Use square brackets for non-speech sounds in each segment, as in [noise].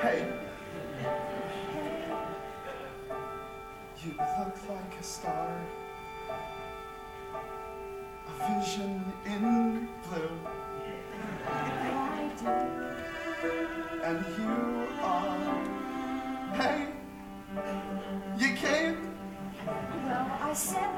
Hey. You look like a star, a vision in blue. And you are. Hey! You came? Well, I said.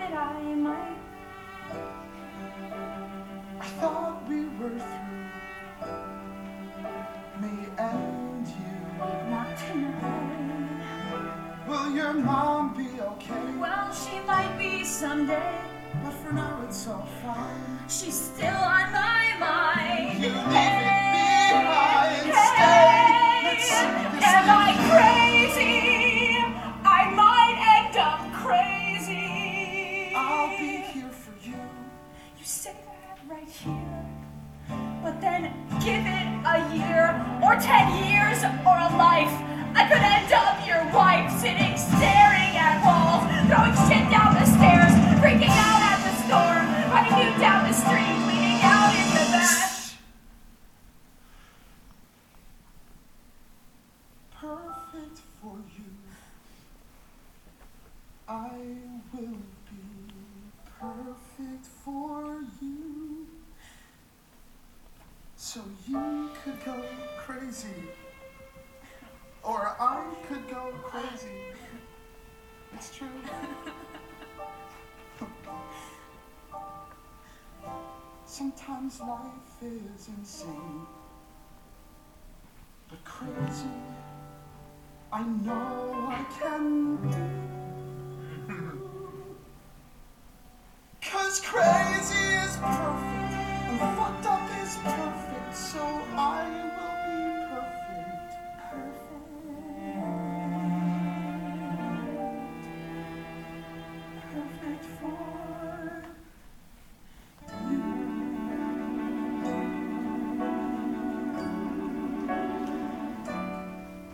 Your mom be okay? Well, she might be someday. But for now, it's all fine. She's still on my mind. You leave it behind. Hey, Stay. Am I crazy? I might end up crazy. I'll be here for you. You say that right here. But then give it a year, or ten years, or a life. I could end up your wife, sitting I will be perfect for you. So you could go crazy. Or I could go crazy. It's true. [laughs] Sometimes life is insane. But crazy, I know I can do. was crazy.